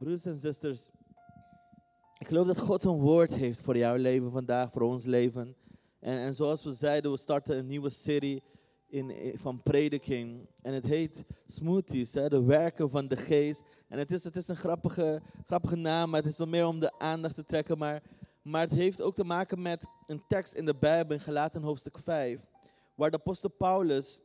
Broeders en zusters, ik geloof dat God een woord heeft voor jouw leven vandaag, voor ons leven. En, en zoals we zeiden, we starten een nieuwe serie in, van prediking. En het heet Smoothies, hè, de werken van de geest. En het is, het is een grappige, grappige naam, maar het is wel meer om de aandacht te trekken. Maar, maar het heeft ook te maken met een tekst in de Bijbel, in Galaten hoofdstuk 5. Waar de apostel Paulus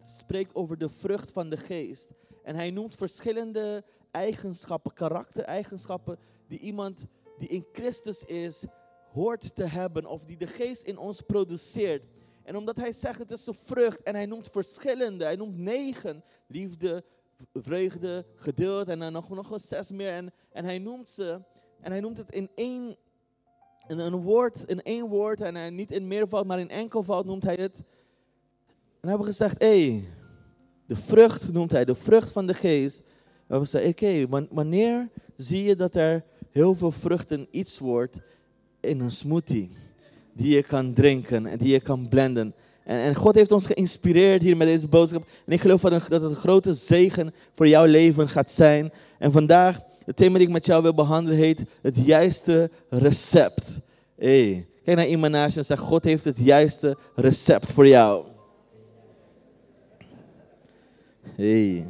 spreekt over de vrucht van de geest. En hij noemt verschillende eigenschappen, karaktereigenschappen, die iemand die in Christus is, hoort te hebben. Of die de geest in ons produceert. En omdat hij zegt het is een vrucht en hij noemt verschillende, hij noemt negen. Liefde, vreugde, geduld en dan nog, nog een zes meer. En, en hij noemt ze, en hij noemt het in één, in een woord, in één woord. En hij, niet in meervoud, maar in enkelvoud noemt hij het. En hebben we gezegd, hé, hey, de vrucht noemt hij, de vrucht van de geest. En we gezegd, oké, wan- wanneer zie je dat er heel veel vruchten iets wordt in een smoothie? Die je kan drinken en die je kan blenden. En, en God heeft ons geïnspireerd hier met deze boodschap. En ik geloof dat, dat het een grote zegen voor jouw leven gaat zijn. En vandaag, het thema die ik met jou wil behandelen heet het juiste recept. Hey, kijk naar iemand en zeg, God heeft het juiste recept voor jou. Hey.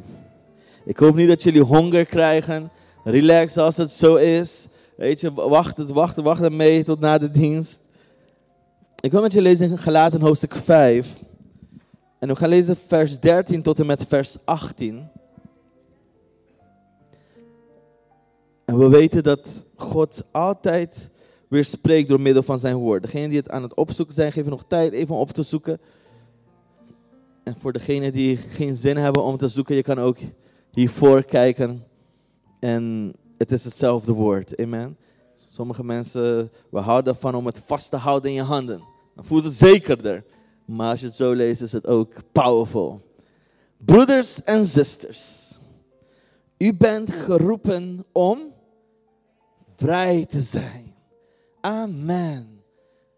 Ik hoop niet dat jullie honger krijgen. Relax als het zo is. Weet je, wacht, het, wacht, wacht ermee tot na de dienst. Ik wil met je lezen in Galaten hoofdstuk 5. En we gaan lezen vers 13 tot en met vers 18. En we weten dat God altijd weer spreekt door middel van zijn woord. Degenen die het aan het opzoeken zijn, geven nog tijd even op te zoeken. En voor degenen die geen zin hebben om te zoeken, je kan ook hiervoor kijken. En het is hetzelfde woord. Amen. Sommige mensen, we houden ervan om het vast te houden in je handen. Dan voelt het zekerder. Maar als je het zo leest, is het ook powerful. Broeders en zusters, u bent geroepen om vrij te zijn. Amen.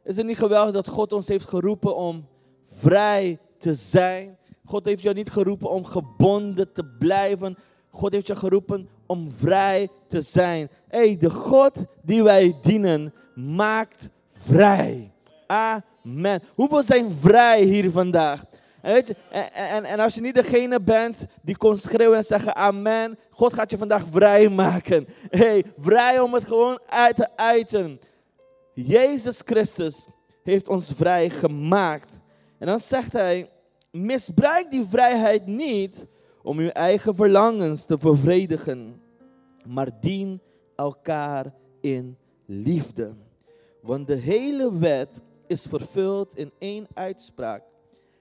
Is het niet geweldig dat God ons heeft geroepen om vrij te zijn? God heeft jou niet geroepen om gebonden te blijven. God heeft je geroepen om vrij te zijn. Hé, de God die wij dienen maakt vrij. Amen. Hoeveel zijn vrij hier vandaag? En, weet je, en, en, en als je niet degene bent die kon schreeuwen en zeggen amen, God gaat je vandaag vrij maken. Hey, vrij om het gewoon uit te uiten. Jezus Christus heeft ons vrij gemaakt. En dan zegt hij, misbruik die vrijheid niet om uw eigen verlangens te bevredigen, maar dien elkaar in liefde. Want de hele wet is vervuld in één uitspraak.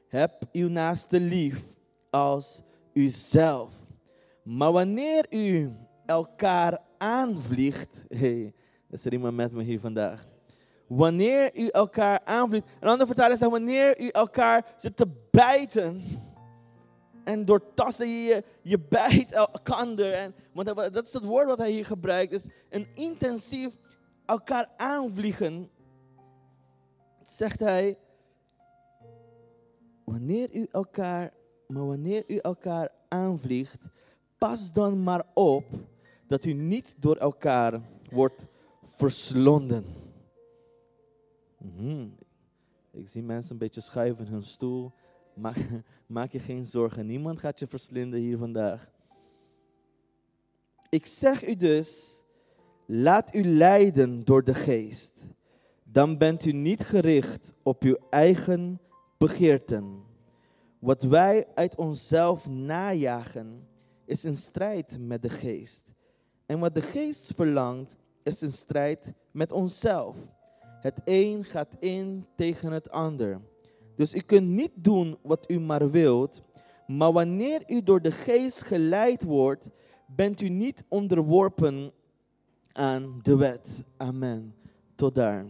Heb uw naaste lief als uzelf. Maar wanneer u elkaar aanvliegt, hey, is er iemand met me hier vandaag? Wanneer u elkaar aanvliegt, een andere vertaling zegt wanneer u elkaar zit te bijten en doortasten je, je, bijt elkander. En, want dat is het woord wat hij hier gebruikt, is een intensief elkaar aanvliegen. Zegt hij, wanneer u elkaar, maar wanneer u elkaar aanvliegt, pas dan maar op dat u niet door elkaar wordt verslonden. Mhm. Ik zie mensen een beetje schuiven in hun stoel. Maak, maak je geen zorgen, niemand gaat je verslinden hier vandaag. Ik zeg u dus, laat u leiden door de geest. Dan bent u niet gericht op uw eigen begeerten. Wat wij uit onszelf najagen, is in strijd met de geest. En wat de geest verlangt, is in strijd met onszelf. Het een gaat in tegen het ander. Dus u kunt niet doen wat u maar wilt, maar wanneer u door de geest geleid wordt, bent u niet onderworpen aan de wet. Amen. Tot daar.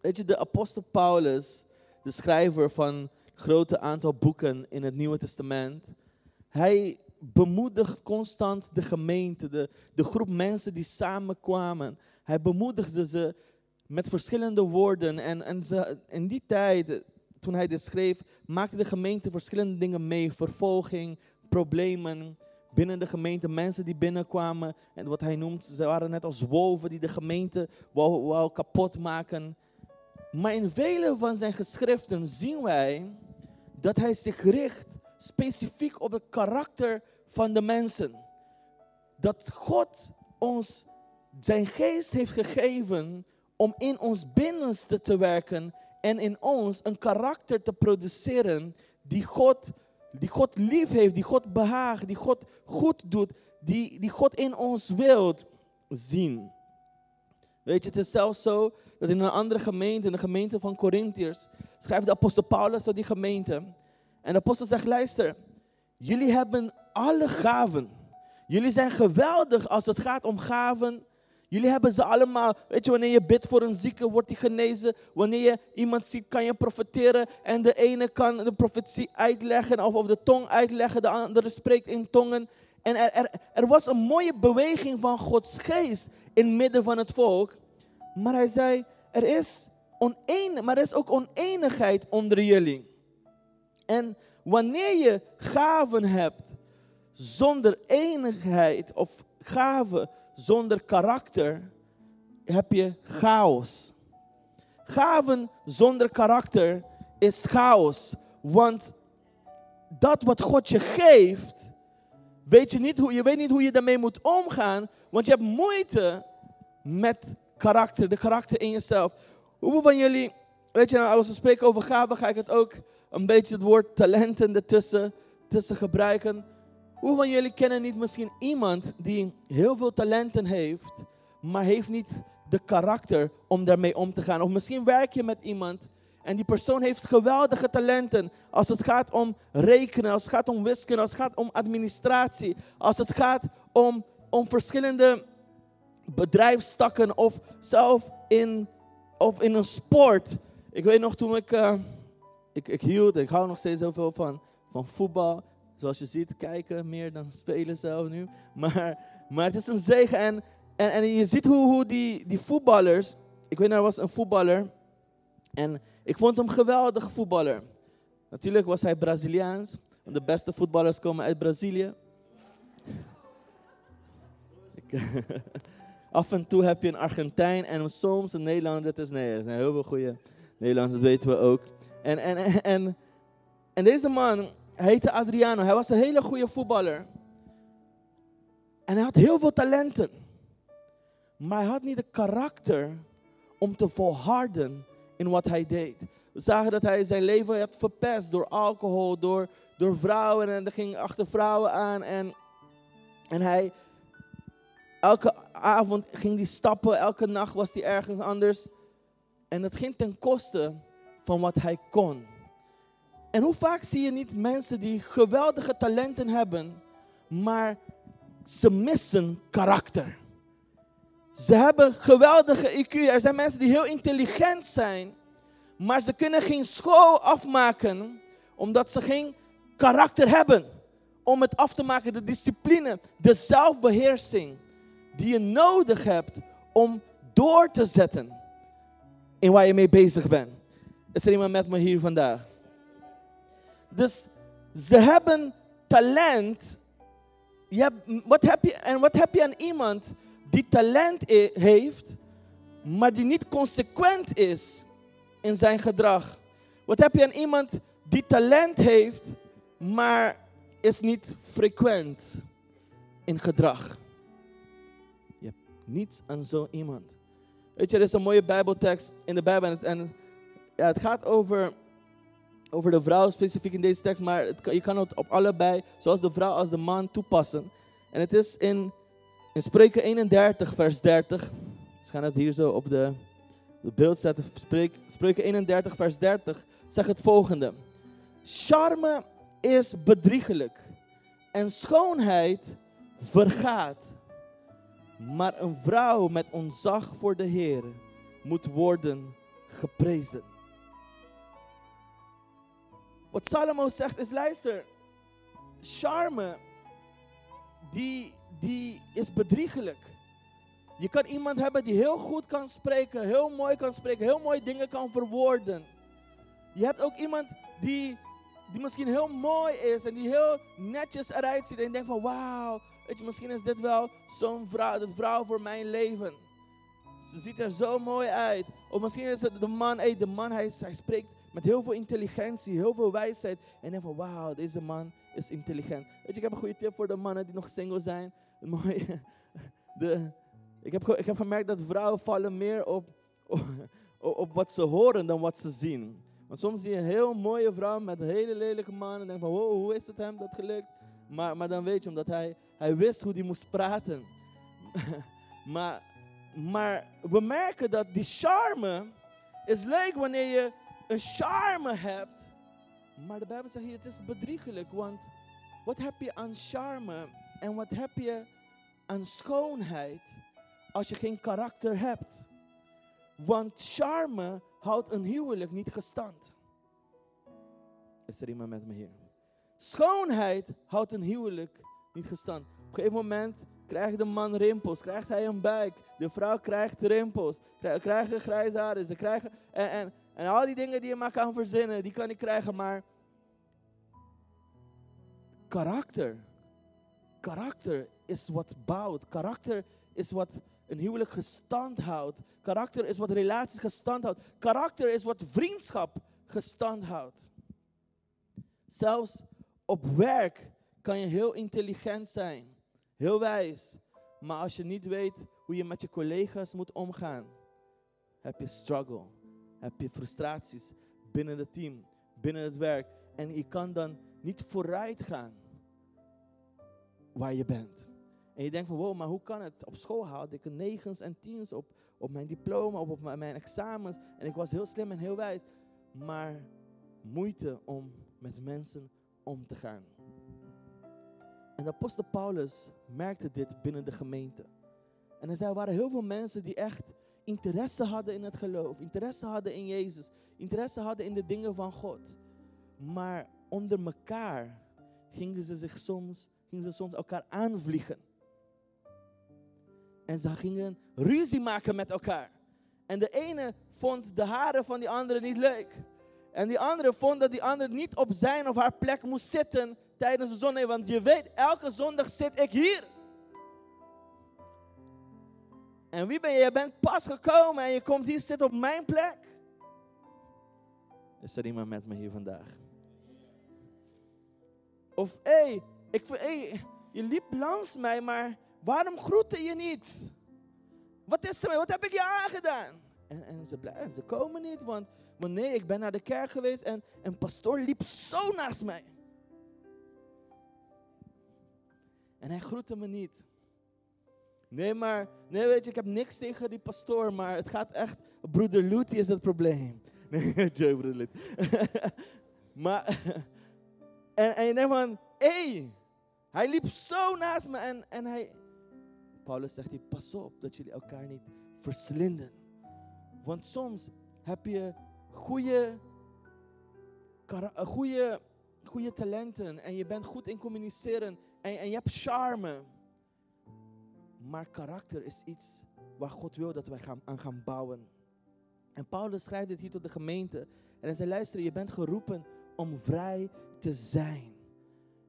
Weet je, de apostel Paulus, de schrijver van een grote aantal boeken in het Nieuwe Testament, hij bemoedigt constant de gemeente, de, de groep mensen die samenkwamen. Hij bemoedigde ze met verschillende woorden. En, en ze, in die tijd, toen hij dit schreef, maakte de gemeente verschillende dingen mee. Vervolging, problemen, binnen de gemeente mensen die binnenkwamen. En wat hij noemt, ze waren net als wolven die de gemeente wou, wou kapot maken. Maar in vele van zijn geschriften zien wij dat hij zich richt specifiek op het karakter van de mensen. Dat God ons zijn geest heeft gegeven om in ons binnenste te werken en in ons een karakter te produceren die God, die God lief heeft, die God behaagt, die God goed doet, die, die God in ons wilt zien. Weet je, het is zelfs zo dat in een andere gemeente, in de gemeente van Corinthiërs, schrijft de apostel Paulus aan die gemeente. En de apostel zegt, luister, jullie hebben alle gaven. Jullie zijn geweldig als het gaat om gaven. Jullie hebben ze allemaal. Weet je, wanneer je bidt voor een zieke, wordt hij genezen. Wanneer je iemand ziet, kan je profeteren. En de ene kan de profetie uitleggen of, of de tong uitleggen. De andere spreekt in tongen. En er, er, was een mooie beweging van Gods geest in midden van het volk. Maar hij zei, er is, oneen, maar er is ook oneenigheid onder jullie. En wanneer je gaven hebt zonder enigheid of gaven zonder karakter, heb je chaos. Gaven zonder karakter is chaos. Want dat wat God je geeft, weet je, niet hoe, je weet niet hoe je daarmee moet omgaan. Want je hebt moeite met karakter, de karakter in jezelf. Hoeveel van jullie, weet je, nou, als we spreken over gaven, ga ik het ook een beetje het woord talenten ertussen tussen gebruiken. Hoe van jullie kennen niet misschien iemand die heel veel talenten heeft, maar heeft niet de karakter om daarmee om te gaan? Of misschien werk je met iemand en die persoon heeft geweldige talenten als het gaat om rekenen, als het gaat om wiskunde, als het gaat om administratie, als het gaat om, om verschillende bedrijfstakken of zelf in, of in een sport. Ik weet nog toen ik, uh, ik, ik hield, ik hou nog steeds zoveel van, van voetbal. Zoals je ziet, kijken meer dan spelen zelf nu. Maar, maar het is een zegen. En, en, en je ziet hoe, hoe die, die voetballers. Ik weet, er was een voetballer. En ik vond hem geweldig voetballer. Natuurlijk was hij Braziliaans. De beste voetballers komen uit Brazilië. af en toe heb je een Argentijn en soms een Nederlander. Dat is nee, er zijn heel veel goede Nederlanders, dat weten we ook. En, en, en, en deze man, heette Adriano. Hij was een hele goede voetballer. En hij had heel veel talenten. Maar hij had niet de karakter om te volharden in wat hij deed. We zagen dat hij zijn leven had verpest door alcohol, door, door vrouwen. En hij ging achter vrouwen aan. En, en hij, elke avond ging hij stappen, elke nacht was hij ergens anders. En dat ging ten koste van wat hij kon. En hoe vaak zie je niet mensen die geweldige talenten hebben, maar ze missen karakter. Ze hebben geweldige IQ. Er zijn mensen die heel intelligent zijn, maar ze kunnen geen school afmaken omdat ze geen karakter hebben om het af te maken. De discipline, de zelfbeheersing die je nodig hebt om door te zetten in waar je mee bezig bent. Is er iemand met me hier vandaag? Dus ze hebben talent. Je wat heb je, en wat heb je aan iemand die talent heeft, maar die niet consequent is in zijn gedrag? Wat heb je aan iemand die talent heeft, maar is niet frequent in gedrag? Je hebt niets aan zo iemand. Weet je, er is een mooie Bijbeltekst in de Bijbel en, en ja, het gaat over over de vrouw specifiek in deze tekst, maar je kan het op allebei, zoals de vrouw als de man, toepassen. En het is in, in Spreuken 31, vers 30. Dus gaan het hier zo op de, beeld zetten. Spreek, Spreuken 31, vers 30 zegt het volgende. Charme is bedriegelijk en schoonheid vergaat. Maar een vrouw met ontzag voor de Heer moet worden geprezen. Wat Salomo zegt is, luister, charme, die, die is bedriegelijk. Je kan iemand hebben die heel goed kan spreken, heel mooi kan spreken, heel mooie dingen kan verwoorden. Je hebt ook iemand die die misschien heel mooi is en die heel netjes eruit ziet. En je denkt van wauw, weet je, misschien is dit wel zo'n vrouw, de vrouw voor mijn leven. Ze ziet er zo mooi uit. Of misschien is het de man, hey, de man hij, hij spreekt met heel veel intelligentie, heel veel wijsheid. En denkt van wauw, deze man is intelligent. Weet je, ik heb een goede tip voor de mannen die nog single zijn. Mooi. De, ik, heb, ik heb gemerkt dat vrouwen vallen meer op, op, op wat ze horen dan wat ze zien. Want soms zie je een heel mooie vrouw met een hele lelijke man en denk van, wow, hoe is het hem dat gelukt? Maar, maar dan weet je, omdat hij, hij wist hoe hij moest praten. maar, maar we merken dat die charme is leuk wanneer je een charme hebt. Maar de Bijbel zegt hier, het is bedriegelijk, want wat heb je aan charme en wat heb je aan schoonheid als je geen karakter hebt? Want charme houdt een huwelijk niet gestand. Is er iemand met me hier? Schoonheid houdt een huwelijk niet gestand. Op een gegeven moment krijgt de man rimpels, krijgt hij een buik. De vrouw krijgt rimpels, krijgen grijze haren. Ze krijgen, en, en, en al die dingen die je maar kan verzinnen, die kan ik krijgen. Maar karakter, karakter is wat bouwt. Karakter is wat een huwelijk gestand houdt. Karakter is wat relaties gestand houdt. Karakter is wat vriendschap gestand houdt. Zelfs op werk kan je heel intelligent zijn, heel wijs. Maar als je niet weet hoe je met je collega's moet omgaan, heb je struggle, heb je frustraties binnen het team, binnen het werk. En je kan dan niet vooruit gaan waar je bent. En je denkt van, wow, maar hoe kan het? Op school haalde ik een negens en tiens op, op mijn diploma, op, op mijn, examens. En ik was heel slim en heel wijs. Maar moeite om met mensen om te gaan. En de apostel Paulus merkte dit binnen de gemeente. En er waren heel veel mensen die echt interesse hadden in het geloof. Interesse hadden in Jezus. Interesse hadden in de dingen van God. Maar onder elkaar gingen ze zich soms, gingen ze soms elkaar aanvliegen. En ze gingen ruzie maken met elkaar. En de ene vond de haren van die andere niet leuk. En die andere vond dat die andere niet op zijn of haar plek moest zitten tijdens de zondag. Want je weet, elke zondag zit ik hier. En wie ben je? Je bent pas gekomen en je komt hier zitten op mijn plek. Is er iemand met me hier vandaag? Of hé, hey, ik, hey, je liep langs mij, maar Waarom groette je niet? Wat is er? Wat heb ik je aangedaan? En, en ze, blijven, ze komen niet, want, want nee, ik ben naar de kerk geweest en een pastoor liep zo naast mij. En hij groette me niet. Nee, maar, nee, weet je, ik heb niks tegen die pastoor, maar het gaat echt, broeder Luti is het probleem. Nee, Joe, broeder Luti. maar, en, en je denkt van, hé, hey, hij liep zo naast me en, en hij, Paulus zegt hij, pas op dat jullie elkaar niet verslinden. Want soms heb je goede, goede, goede talenten en je bent goed in communiceren en, en je hebt charme. Maar karakter is iets waar God wil dat wij gaan, aan gaan bouwen. En Paulus schrijft dit hier tot de gemeente. En hij zei, luister, je bent geroepen om vrij te zijn.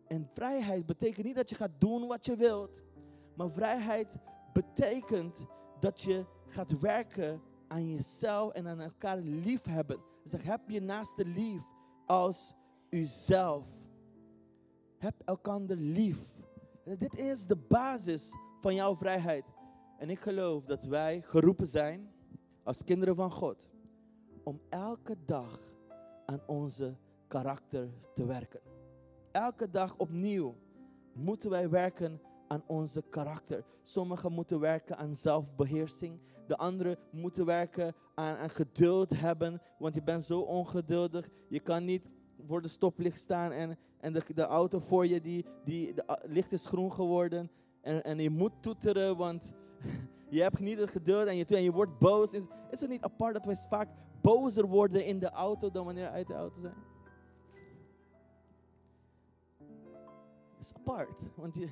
En vrijheid betekent niet dat je gaat doen wat je wilt. Maar vrijheid betekent dat je gaat werken aan jezelf en aan elkaar lief hebben. Zeg, heb je naaste lief als uzelf. Heb elkaar lief. Dit is de basis van jouw vrijheid. En ik geloof dat wij geroepen zijn als kinderen van God om elke dag aan onze karakter te werken. Elke dag opnieuw moeten wij werken aan onze karakter. Sommigen moeten werken aan zelfbeheersing. De anderen moeten werken aan, geduld hebben. Want je bent zo ongeduldig. Je kan niet voor de stoplicht staan en, en de, de auto voor je, die, die, de licht is groen geworden. En, en je moet toeteren, want je hebt niet het geduld en je, en je wordt boos. Is, het niet apart dat wij vaak bozer worden in de auto dan wanneer we uit de auto zijn? Het is apart, want je,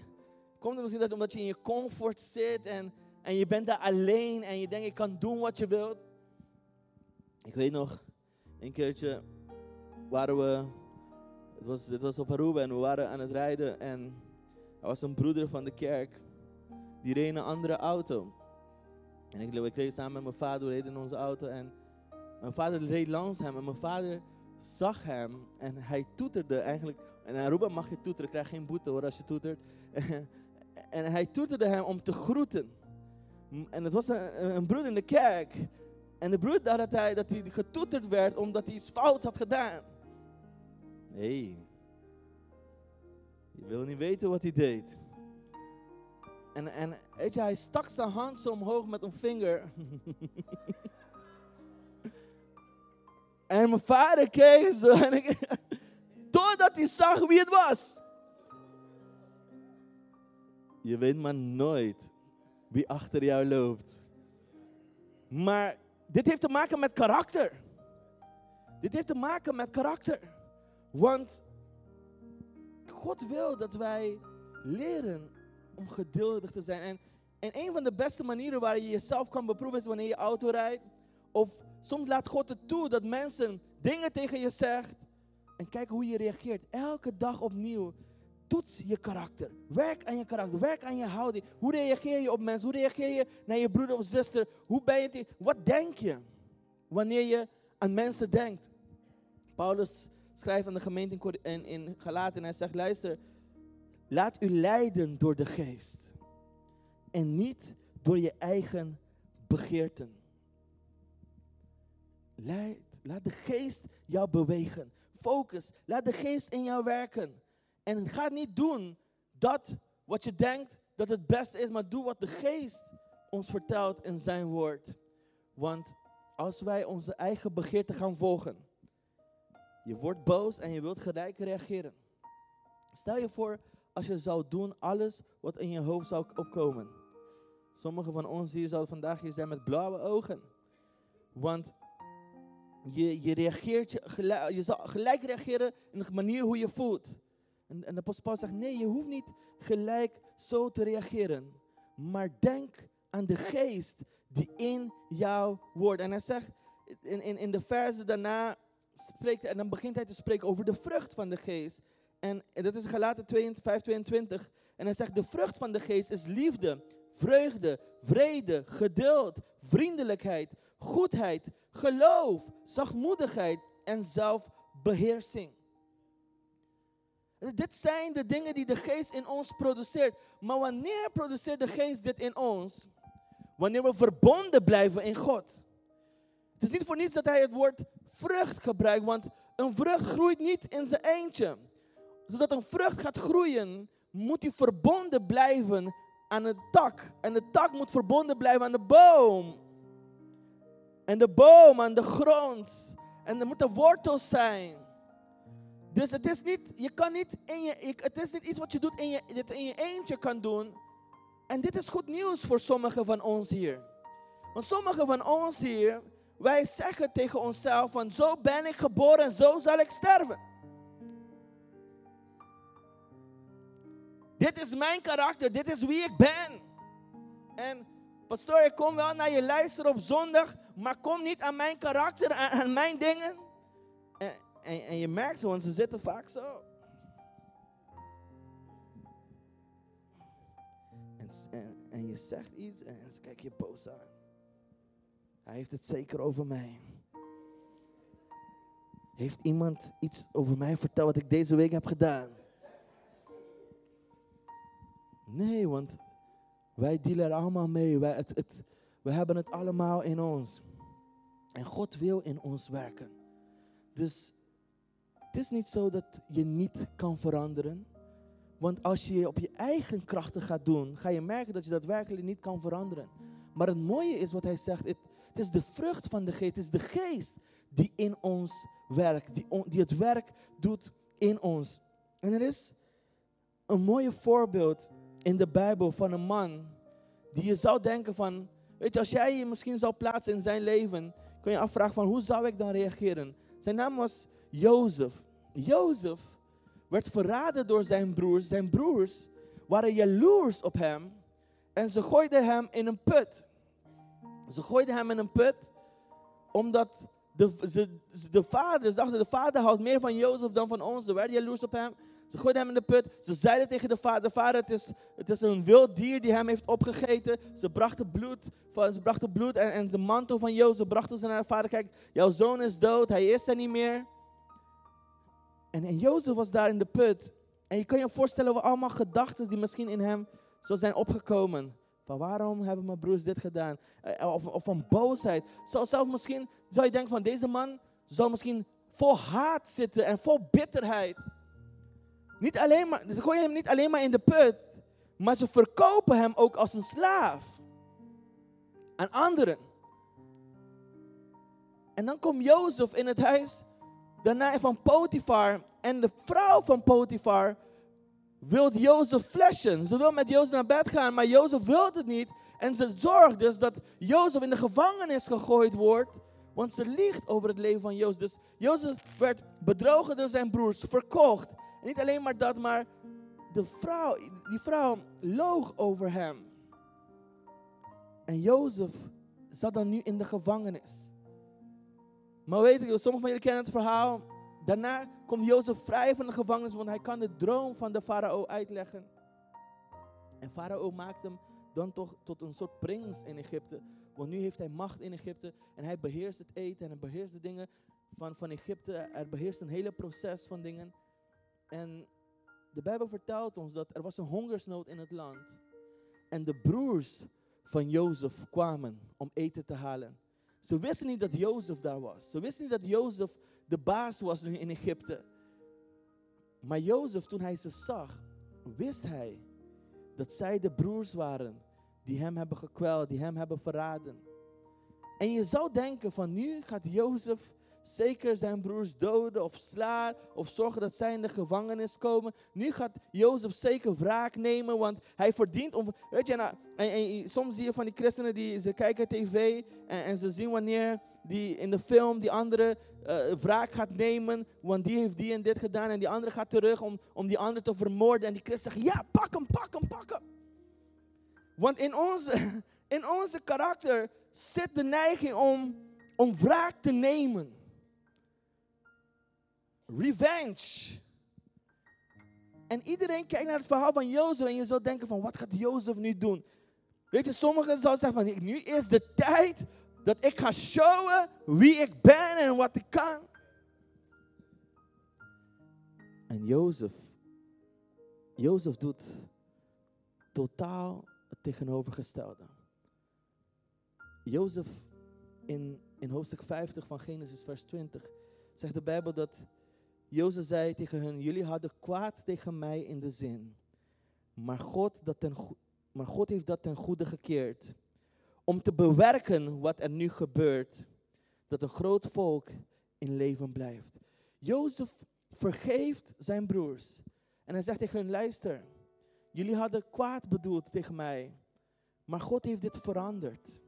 Komt het misschien dat omdat je in je comfort zit en, en je bent daar alleen en je denkt je kan doen wat je wilt. Ik weet nog, een keertje waren we Het was, was op Aruba en we waren aan het rijden en er was een broeder van de kerk. Die reed een andere auto. En ik, ik samen met mijn vader, we reden in onze auto en mijn vader reed langs hem en mijn vader zag hem en hij toeterde eigenlijk. En Aruba mag je toeteren, krijg geen boete hoor als je toetert. en hij toeterde hem om te groeten. En het was een, een broeder in de kerk. En de broeder dacht dat hij, dat hij getoeterd werd omdat hij iets fouts had gedaan. Nee. Je wil niet weten wat hij deed. En, en weet je, hij stak zijn hand zo omhoog met een vinger. en mijn vader keek zo. En ik, hij zag wie het was. Je weet maar nooit wie achter jou loopt. Maar dit heeft te maken met karakter. Dit heeft te maken met karakter. Want God wil dat wij leren om geduldig te zijn. En, en een van de beste manieren waar je jezelf kan beproeven is wanneer je auto rijdt. Of soms laat God het toe dat mensen dingen tegen je zegt. En kijk hoe je reageert. Elke dag opnieuw. Toets je karakter. Werk aan je karakter. Werk aan je houding. Hoe reageer je op mensen? Hoe reageer je naar je broeder of zuster? Hoe ben je? Wat denk je wanneer je aan mensen denkt? Paulus schrijft aan de gemeente in, in Galaten en hij zegt: luister, laat u leiden door de geest en niet door je eigen begeerten. Leid, laat de geest jou bewegen. Focus. Laat de geest in jou werken. En ga niet doen dat wat je denkt dat het beste is, maar doe wat de geest ons vertelt in zijn woord. Want als wij onze eigen begeerte gaan volgen, je wordt boos en je wilt gelijk reageren. Stel je voor als je zou doen alles wat in je hoofd zou opkomen. Sommigen van ons hier zouden vandaag hier zijn met blauwe ogen. Want je, je reageert, je, je zal gelijk reageren in de manier hoe je voelt. En, en de apostel zegt, nee, je hoeft niet gelijk zo te reageren. Maar denk aan de geest die in jou wordt. En hij zegt in, in, in de verse daarna, spreekt, en dan begint hij te spreken over de vrucht van de geest. En, dat is Galaten 5, 22. En hij zegt, de vrucht van de geest is liefde, vreugde, vrede, geduld, vriendelijkheid, goedheid, geloof, zachtmoedigheid en zelfbeheersing. Dit zijn de dingen die de geest in ons produceert. Maar wanneer produceert de geest dit in ons? Wanneer we verbonden blijven in God. Het is niet voor niets dat hij het woord vrucht gebruikt, want een vrucht groeit niet in zijn eentje. Zodat een vrucht gaat groeien, moet hij verbonden blijven aan het tak. En de tak moet verbonden blijven aan de boom. En de boom aan de grond. En er moeten wortels zijn. Dus het is niet, je kan niet in je, het is niet iets wat je doet in je, dit in je eentje kan doen. En dit is goed nieuws voor sommigen van ons hier. Want sommigen van ons hier, wij zeggen tegen onszelf van zo ben ik geboren en zo zal ik sterven. Dit is mijn karakter, dit is wie ik ben. En pastoor, ik kom wel naar je luisteren op zondag, maar kom niet aan mijn karakter, aan, mijn dingen. En, en, je merkt ze, want ze zitten vaak zo. En, en, en je zegt iets en ze kijken je boos aan. Hij heeft het zeker over mij. Heeft iemand iets over mij verteld wat ik deze week heb gedaan? Nee, want wij dealen er allemaal mee. Wij, het, we hebben het allemaal in ons. En God wil in ons werken. Dus het is niet zo dat je niet kan veranderen. Want als je op je eigen krachten gaat doen, ga je merken dat je dat werkelijk niet kan veranderen. Maar het mooie is wat hij zegt, het, het is de vrucht van de geest, het is de geest die in ons werkt, die, die het werk doet in ons. En er is een mooie voorbeeld in de Bijbel van een man die je zou denken van, weet je, als jij je misschien zou plaatsen in zijn leven, kun je afvragen van hoe zou ik dan reageren? Zijn naam was Jozef. Jozef werd verraden door zijn broers. Zijn broers waren jaloers op hem en ze gooiden hem in een put. Ze gooiden hem in een put omdat de, ze, de vaders dachten, de vader houdt meer van Jozef dan van ons. Ze werden jaloers op hem. Ze gooiden hem in de put. Ze zeiden tegen de vader, vader het is, het is een wild dier die hem heeft opgegeten. Ze brachten bloed, ze brachten bloed en, en de mantel van Jozef brachten ze naar de vader. Kijk, jouw zoon is dood, hij is er niet meer. En, en Jozef was daar in de put. En je kan je voorstellen wat allemaal gedachten die misschien in hem zo zijn opgekomen. Van waarom hebben mijn broers dit gedaan? Eh, of, of van boosheid. Zelfs misschien zou je denken van deze man zal misschien vol haat zitten en vol bitterheid. Niet alleen maar, ze gooien hem niet alleen maar in de put, maar ze verkopen hem ook als een slaaf aan anderen. En dan komt Jozef in het huis daarna van Potifar en de vrouw van Potifar wil Jozef flashen. Ze wil met Jozef naar bed gaan, maar Jozef wil het niet. En ze zorgt dus dat Jozef in de gevangenis gegooid wordt, want ze liegt over het leven van Jozef. Dus Jozef werd bedrogen door zijn broers, verkocht. Niet alleen maar dat, maar de vrouw, die vrouw loog over hem. En Jozef zat dan nu in de gevangenis. Maar weet je, sommigen van jullie kennen het verhaal. Daarna komt Jozef vrij van de gevangenis, want hij kan de droom van de farao uitleggen. En farao maakt hem dan toch tot een soort prins in Egypte. Want nu heeft hij macht in Egypte en hij beheerst het eten en hij beheerst de dingen van, van Egypte. Hij beheerst een hele proces van dingen. En de Bijbel vertelt ons dat er was een hongersnood in het land. En de broers van Jozef kwamen om eten te halen. Ze wisten niet dat Jozef daar was. Ze wisten niet dat Jozef de baas was in Egypte. Maar Jozef, toen hij ze zag, wist hij dat zij de broers waren die hem hebben gekweld, die hem hebben verraden. En je zou denken van nu gaat Jozef zeker zijn broers doden of slaan of zorgen dat zij in de gevangenis komen. Nu gaat Jozef zeker wraak nemen, want hij verdient om. Weet je, nou, en, soms zie je van die christenen die ze kijken tv en, en ze zien wanneer die in de film die andere uh, wraak gaat nemen, want die heeft die en dit gedaan en die andere gaat terug om, om die andere te vermoorden en die christen zeggen, ja, pak hem, pak hem, pak hem. Want in onze, in onze karakter zit de neiging om, om wraak te nemen. Revenge. En iedereen kijkt naar het verhaal van Jozef en je zou denken van, wat gaat Jozef nu doen? Weet je, sommigen zouden zeggen van, nu is de tijd dat ik ga showen wie ik ben en wat ik kan. En Jozef, Jozef doet totaal het tegenovergestelde. Jozef in, in hoofdstuk 50 van Genesis vers 20 zegt de Bijbel dat Jozef zei tegen hen, jullie hadden kwaad tegen mij in de zin, maar God, dat ten, maar God heeft dat ten goede gekeerd. Om te bewerken wat er nu gebeurt, dat een groot volk in leven blijft. Jozef vergeeft zijn broers. En hij zegt tegen hun, luister, jullie hadden kwaad bedoeld tegen mij, maar God heeft dit veranderd.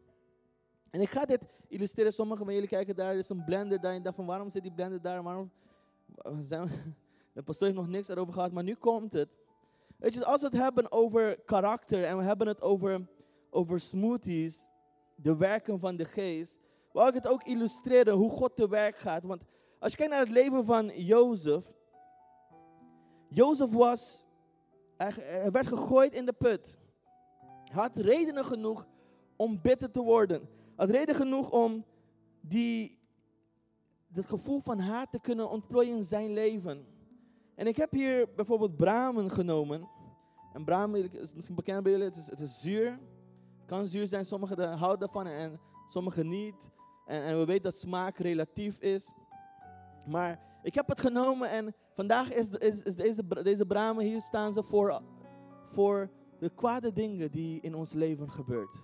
En ik ga dit illustreren. Sommigen van jullie kijken daar, er is een blender daar. En dacht van, waarom zit die blender daar? Waarom we, de pastoor nog niks erover gehad, maar nu komt het. Weet je, als we het hebben over karakter en we hebben het over, over smoothies, de werken van de geest, wil ik het ook illustreren hoe God te werk gaat. Want als je kijkt naar het leven van Jozef, Jozef was, hij werd gegooid in de put. Hij had redenen genoeg om bitter te worden. Had reden genoeg om die, het gevoel van haat te kunnen ontplooien in zijn leven. En ik heb hier bijvoorbeeld bramen genomen. En bramen is misschien bekend bij jullie, het is, het is zuur. Kan zuur zijn, sommigen houden ervan en sommigen niet. En, en we weten dat smaak relatief is. Maar ik heb het genomen en vandaag is, is, deze, deze bramen, hier staan ze voor, voor de kwade dingen die in ons leven gebeurt.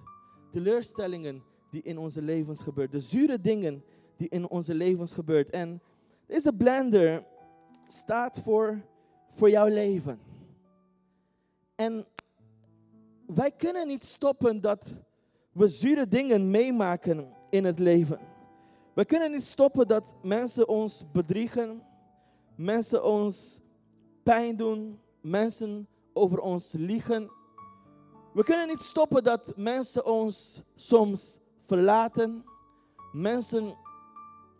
Teleurstellingen die in onze levens gebeuren. De zure dingen die in onze levens gebeurt. En deze blender staat voor, voor jouw leven. En wij kunnen niet stoppen dat we zure dingen meemaken in het leven. We kunnen niet stoppen dat mensen ons bedriegen, mensen ons pijn doen, mensen over ons liegen. We kunnen niet stoppen dat mensen ons soms verlaten, mensen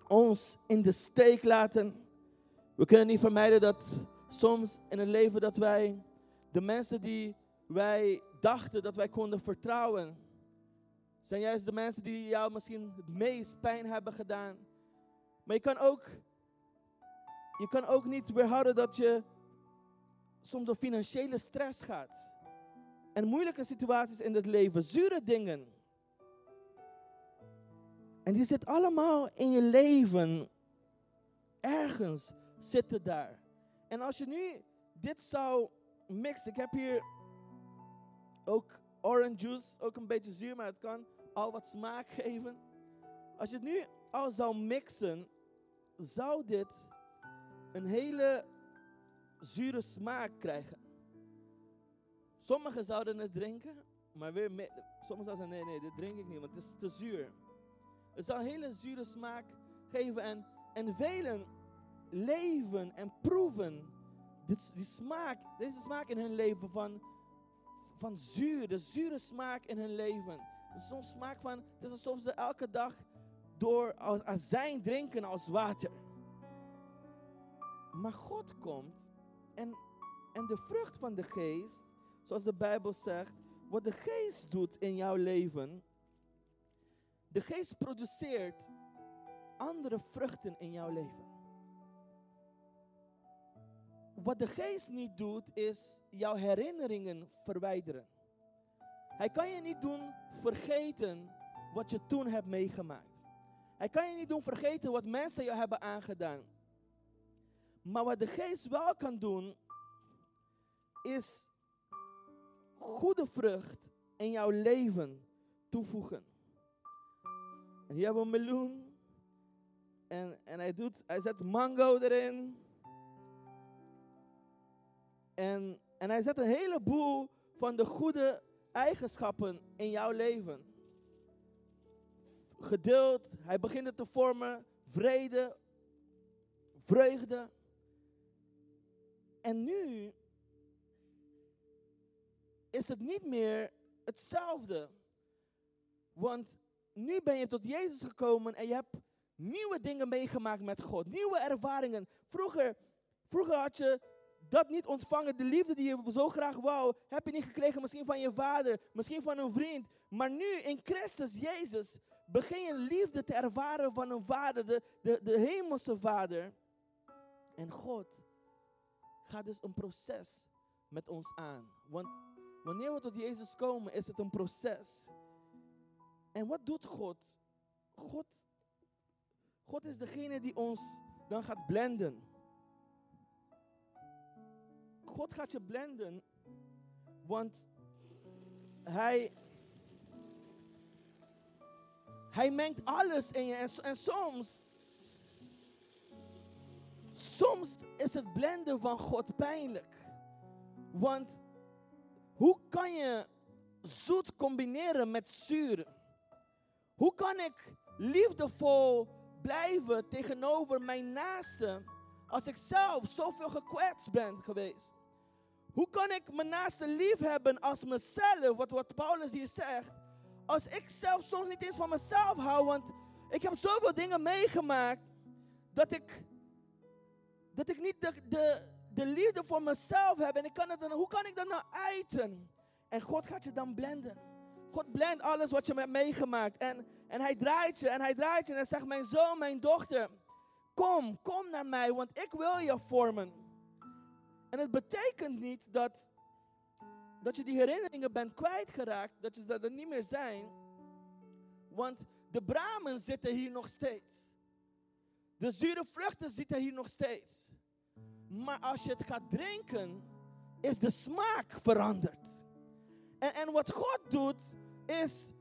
ons in de steek laten. We kunnen niet vermijden dat soms in het leven dat wij de mensen die wij dachten dat wij konden vertrouwen, zijn juist de mensen die jou misschien het meest pijn hebben gedaan. Maar je kan ook, je kan ook niet weerhouden dat je soms door financiële stress gaat. En moeilijke situaties in het leven, zure dingen. En die zit allemaal in je leven. Ergens zitten daar. En als je nu dit zou mixen. Ik heb hier ook orange juice, ook een beetje zuur, maar het kan al wat smaak geven. Als je het nu al zou mixen, zou dit een hele zure smaak krijgen. Sommigen zouden het drinken, maar weer sommigen zouden zeggen, nee, nee, dit drink ik niet, want het is te zuur. Het zou een hele zure smaak geven en, en velen leven en proeven dit, die smaak, deze smaak in hun leven van, van zuur, de zure smaak in hun leven. Het is zo'n smaak van, het is alsof ze elke dag door azijn drinken als water. Maar God komt en, en de vrucht van de geest, zoals de Bijbel zegt, wat de geest doet in jouw leven, de geest produceert andere vruchten in jouw leven. Wat de geest niet doet, is jouw herinneringen verwijderen. Hij kan je niet doen vergeten wat je toen hebt meegemaakt. Hij kan je niet doen vergeten wat mensen je hebben aangedaan. Maar wat de geest wel kan doen, is goede vrucht in jouw leven toevoegen. En hier hebben we meloen. En, en hij, doet, hij zet mango erin. En, en hij zet een heleboel van de goede eigenschappen in jouw leven. Geduld, hij begint het te vormen, vrede, vreugde. En nu is het niet meer hetzelfde. Want nu ben je tot Jezus gekomen en je hebt nieuwe dingen meegemaakt met God. Nieuwe ervaringen. Vroeger, vroeger had je dat niet ontvangen, de liefde die je zo graag wou, heb je niet gekregen misschien van je vader, misschien van een vriend. Maar nu in Christus Jezus begin je liefde te ervaren van een vader, de, de, de hemelse vader. En God gaat dus een proces met ons aan. Want wanneer we tot Jezus komen, is het een proces. En wat doet God? God, God is degene die ons dan gaat blenden. God gaat je blenden, want hij, hij mengt alles in je. En, en soms, soms is het blenden van God pijnlijk. Want hoe kan je zoet combineren met zuur? Hoe kan ik liefdevol blijven tegenover mijn naaste als ik zelf zoveel gekwetst ben geweest? Hoe kan ik mijn naaste lief hebben als mezelf? Wat, wat Paulus hier zegt. Als ik zelf soms niet eens van mezelf hou. Want ik heb zoveel dingen meegemaakt. Dat ik, dat ik niet de, de, de liefde voor mezelf heb. En ik kan het dan, hoe kan ik dat nou uiten? En God gaat je dan blenden. God blendt alles wat je hebt meegemaakt. En, en hij draait je en hij draait je. En hij zegt, mijn zoon, mijn dochter. Kom, kom naar mij, want ik wil je vormen. En het betekent niet dat, dat je die herinneringen bent kwijtgeraakt, dat ze dat er niet meer zijn. Want de bramen zitten hier nog steeds. De zure vruchten zitten hier nog steeds. Maar als je het gaat drinken, is de smaak veranderd. En, en wat God doet, is,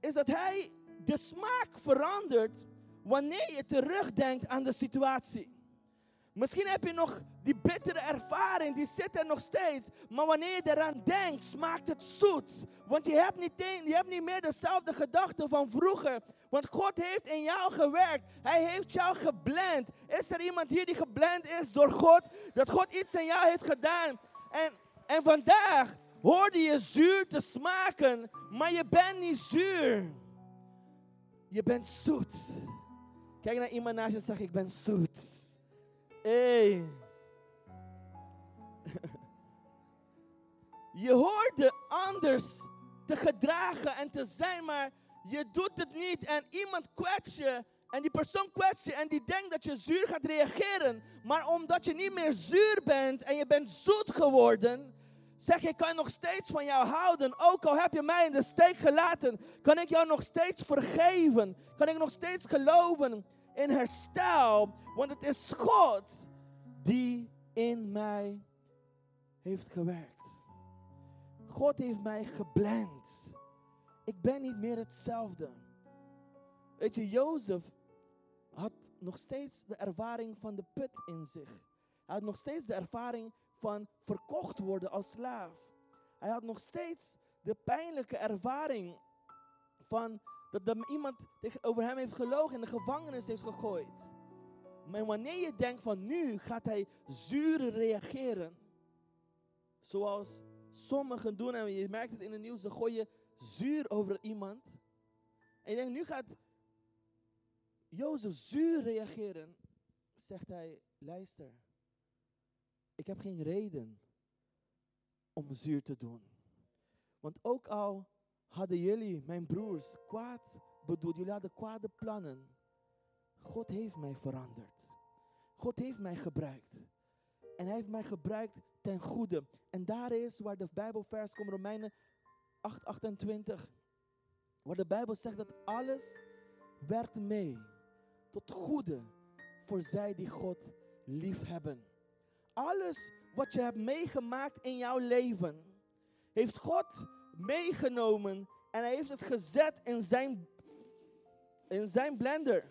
is dat Hij de smaak verandert wanneer je terugdenkt aan de situatie. Misschien heb je nog die bittere ervaring, die zit er nog steeds. Maar wanneer je eraan denkt, smaakt het zoet. Want je hebt niet, je hebt niet meer dezelfde gedachten van vroeger. Want God heeft in jou gewerkt. Hij heeft jou geblend. Is er iemand hier die geblend is door God? Dat God iets in jou heeft gedaan. En, en vandaag hoorde je zuur te smaken. Maar je bent niet zuur. Je bent zoet. Kijk naar iemand naast je en zeg, ik ben zoet. Hey. Je hoort de anders te gedragen en te zijn, maar je doet het niet. En iemand kwets je en die persoon kwetst je en die denkt dat je zuur gaat reageren. Maar omdat je niet meer zuur bent en je bent zoet geworden, zeg ik kan nog steeds van jou houden. Ook al heb je mij in de steek gelaten, kan ik jou nog steeds vergeven. Kan ik nog steeds geloven in herstel. Want het is God die in mij heeft gewerkt. God heeft mij geblend. Ik ben niet meer hetzelfde. Weet je, Jozef had nog steeds de ervaring van de put in zich. Hij had nog steeds de ervaring van verkocht worden als slaaf. Hij had nog steeds de pijnlijke ervaring van dat er iemand over hem heeft gelogen en de gevangenis heeft gegooid. Maar wanneer je denkt van nu gaat hij zuur reageren, zoals sommigen doen, en je merkt het in het nieuws, ze gooien zuur over iemand. En je denkt, nu gaat Jozef zuur reageren. Zegt hij, luister, ik heb geen reden om zuur te doen. Want ook al hadden jullie, mijn broers, kwaad bedoeld, jullie hadden kwade plannen. God heeft mij veranderd. God heeft mij gebruikt. En hij heeft mij gebruikt ten goede. En daar is waar de Bijbelvers komt, Romeinen 8, 28. Waar de Bijbel zegt dat alles werkt mee tot goede voor zij die God lief hebben. Alles wat je hebt meegemaakt in jouw leven, heeft God meegenomen en hij heeft het gezet in zijn, in zijn blender.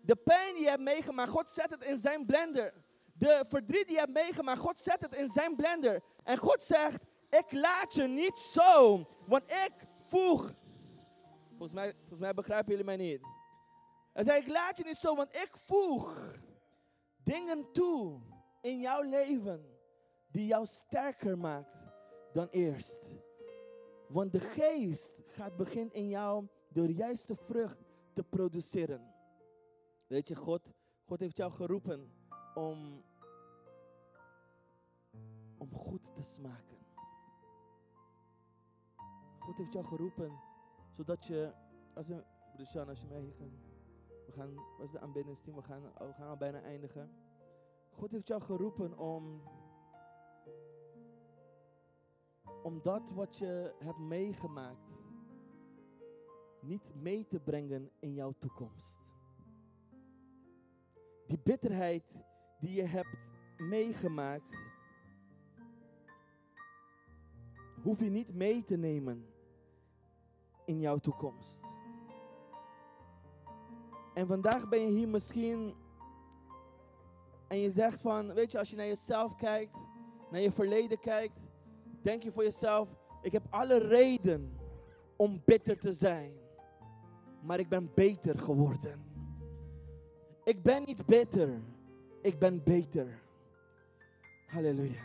De pijn die je hebt meegemaakt, God zet het in zijn blender. De verdriet die je hebt meegemaakt, God zet het in zijn blender. En God zegt, ik laat je niet zo, want ik voeg. Volgens mij, volgens mij begrijpen jullie mij niet. Hij zei, ik laat je niet zo, want ik voeg dingen toe in jouw leven die jou sterker maakt dan eerst. Want de geest gaat beginnen in jou de juiste vrucht te produceren. Weet je, God, God heeft jou geroepen om, om goed te smaken. God heeft jou geroepen zodat je, als we, Broeder als je mij hier kan, we gaan, wat is de aanbiddingsteam, we gaan, we gaan al bijna eindigen. God heeft jou geroepen om, om dat wat je hebt meegemaakt niet mee te brengen in jouw toekomst. Die bitterheid die je hebt meegemaakt, hoef je niet mee te nemen in jouw toekomst. En vandaag ben je hier misschien en je zegt van, weet je, als je naar jezelf kijkt, naar je verleden kijkt, denk je voor jezelf, ik heb alle reden om bitter te zijn, maar ik ben beter geworden. Ik ben niet bitter, ik ben beter. Halleluja.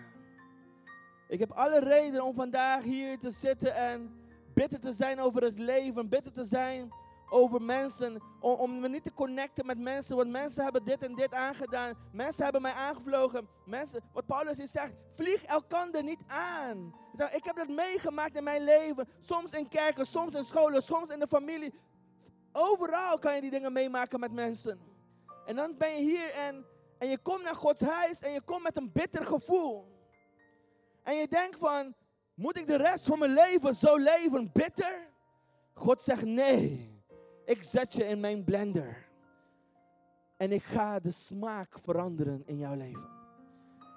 Ik heb alle reden om vandaag hier te zitten en bitter te zijn over het leven, bitter te zijn over mensen, om, om me niet te connecten met mensen, want mensen hebben dit en dit aangedaan. Mensen hebben mij aangevlogen. Mensen, wat Paulus hier zegt, vlieg elkander niet aan. Ik heb dat meegemaakt in mijn leven. Soms in kerken, soms in scholen, soms in de familie. Overal kan je die dingen meemaken met mensen. En dan ben je hier en, en je komt naar Gods huis en je komt met een bitter gevoel. En je denkt van, moet ik de rest van mijn leven zo leven, bitter? God zegt nee. Ik zet je in mijn blender. En ik ga de smaak veranderen in jouw leven.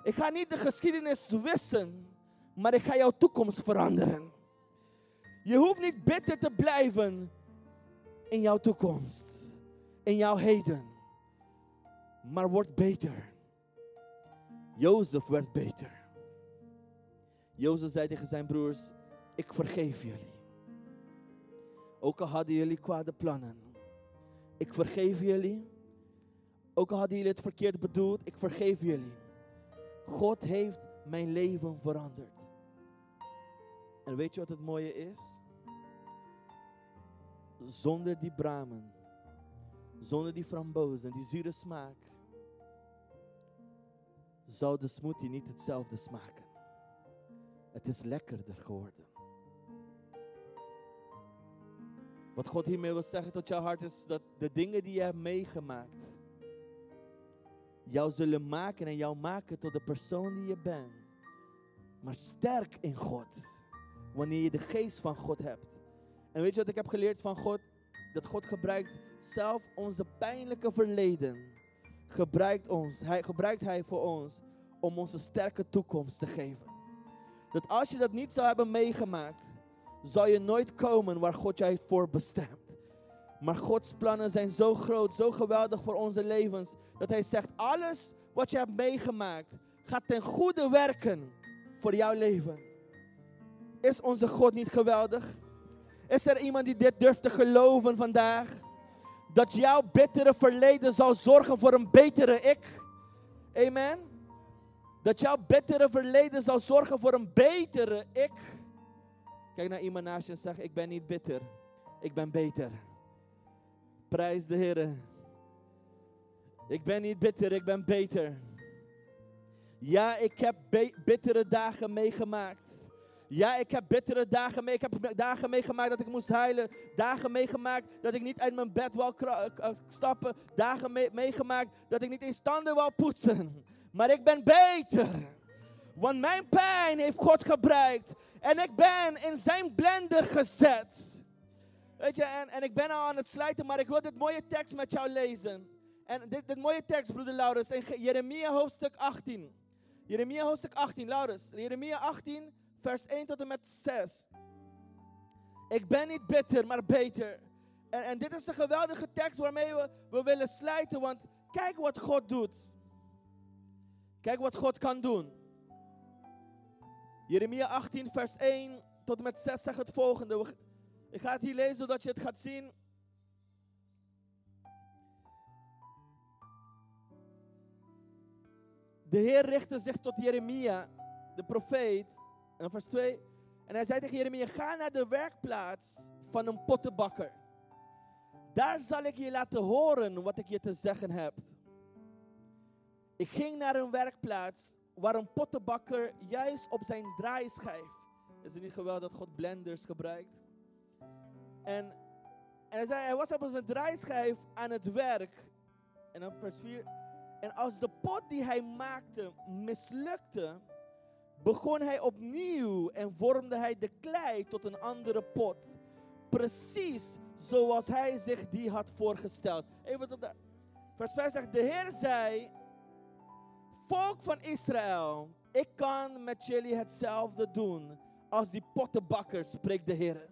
Ik ga niet de geschiedenis wissen, maar ik ga jouw toekomst veranderen. Je hoeft niet bitter te blijven in jouw toekomst, in jouw heden, maar word beter. Jozef werd beter. Jozef zei tegen zijn broers: Ik vergeef jullie. Ook al hadden jullie kwade plannen. Ik vergeef jullie. Ook al hadden jullie het verkeerd bedoeld, ik vergeef jullie. God heeft mijn leven veranderd. En weet je wat het mooie is? Zonder die bramen, zonder die frambozen, die zure smaak, zou de smoothie niet hetzelfde smaken. Het is lekkerder geworden. Wat God hiermee wil zeggen tot jouw hart is dat de dingen die je hebt meegemaakt, jou zullen maken en jou maken tot de persoon die je bent. Maar sterk in God, wanneer je de geest van God hebt. En weet je wat ik heb geleerd van God? Dat God gebruikt zelf onze pijnlijke verleden. Gebruikt ons, hij, gebruikt Hij voor ons om ons een sterke toekomst te geven. Dat als je dat niet zou hebben meegemaakt, zou je nooit komen waar God jou heeft voor bestemd. Maar Gods plannen zijn zo groot, zo geweldig voor onze levens, dat Hij zegt, alles wat je hebt meegemaakt, gaat ten goede werken voor jouw leven. Is onze God niet geweldig? Is er iemand die dit durft te geloven vandaag? Dat jouw bittere verleden zal zorgen voor een betere ik? Amen? Dat jouw bittere verleden zal zorgen voor een betere ik? Kijk naar iemand naast je en zeg: Ik ben niet bitter, ik ben beter. Prijs de Heer. Ik ben niet bitter, ik ben beter. Ja, ik heb bittere dagen meegemaakt. Ja, ik heb bittere dagen mee. Ik heb dagen meegemaakt dat ik moest huilen. Dagen meegemaakt dat ik niet uit mijn bed wou stappen. Dagen meegemaakt dat ik niet eens tanden wou poetsen. Maar ik ben beter. Want mijn pijn heeft God gebruikt. En ik ben in zijn blender gezet. Weet je, en, en ik ben al aan het sluiten, maar ik wil dit mooie tekst met jou lezen. En dit, dit mooie tekst, broeder Laurens, in Jeremia hoofdstuk 18. Jeremia hoofdstuk 18, Laurens. Jeremia 18, vers 1 tot en met 6. Ik ben niet bitter, maar beter. En, en dit is een geweldige tekst waarmee we, we willen sluiten, want kijk wat God doet. Kijk wat God kan doen. Jeremia 18, vers 1 tot en met 6 zegt het volgende. Ik ga het hier lezen zodat je het gaat zien. De Heer richtte zich tot Jeremia, de profeet, en vers 2. En hij zei tegen Jeremia, ga naar de werkplaats van een pottenbakker. Daar zal ik je laten horen wat ik je te zeggen heb. Ik ging naar een werkplaats waar een pottenbakker juist op zijn draaischijf. Is het niet geweldig dat God blenders gebruikt? En, en hij zei, hij was op zijn draaischijf aan het werk. En dan vers 4. En als de pot die hij maakte mislukte, begon hij opnieuw en vormde hij de klei tot een andere pot. Precies zoals hij zich die had voorgesteld. Even tot de, vers 5 zegt, de Heer zei, volk van Israël, ik kan met jullie hetzelfde doen als die pottenbakker, spreekt de Heer.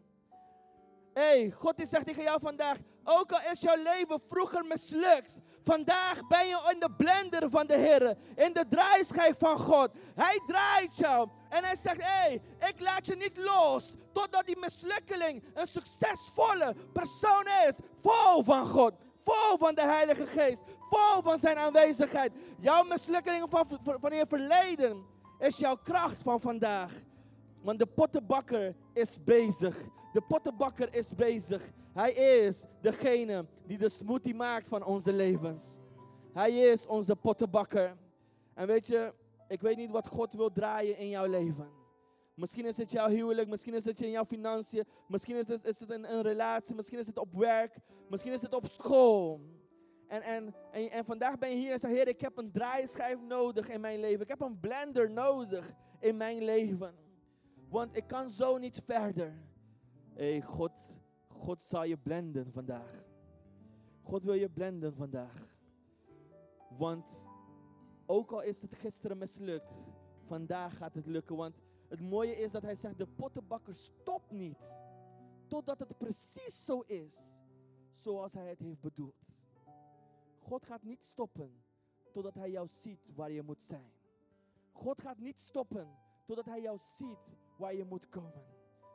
hey, God die zegt tegen jou vandaag, ook al is jouw leven vroeger mislukt, vandaag ben je in de blender van de Heer, in de draaischijf van God. Hij draait jou en hij zegt, hey, ik laat je niet los totdat die mislukkeling een succesvolle persoon is, vol van God, vol van de Heilige Geest, vol van zijn aanwezigheid. Jouw mislukkeling van, van je verleden is jouw kracht van vandaag. Want de pottenbakker is bezig. De pottenbakker is bezig. Hij is degene die de smoothie maakt van onze levens. Hij is onze pottenbakker. En weet je, ik weet niet wat God wil draaien in jouw leven. Misschien is het jouw huwelijk, misschien is het in jouw financiën, misschien is het, is het in een relatie, misschien is het op werk, misschien is het op school. En, en, en, vandaag ben je hier en zegt, Heer, ik heb een draaischijf nodig in mijn leven. Ik heb een blender nodig in mijn leven. Want ik kan zo niet verder. Hey, God, God zal je blenden vandaag. God wil je blenden vandaag. Want ook al is het gisteren mislukt, vandaag gaat het lukken. Want het mooie is dat hij zegt, de pottenbakker stopt niet. Totdat het precies zo is zoals hij het heeft bedoeld. God gaat niet stoppen totdat hij jou ziet waar je moet zijn. God gaat niet stoppen totdat hij jou ziet waar je moet komen.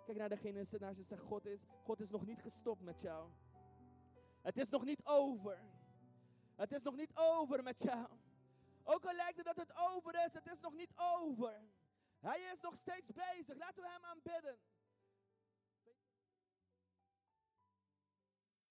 Kijk naar degene naast je zegt, God is, God is nog niet gestopt met jou. Het is nog niet over. Het is nog niet over met jou. Ook al lijkt het dat het over is, het is nog niet over. Hij is nog steeds bezig. Laten we hem aanbidden.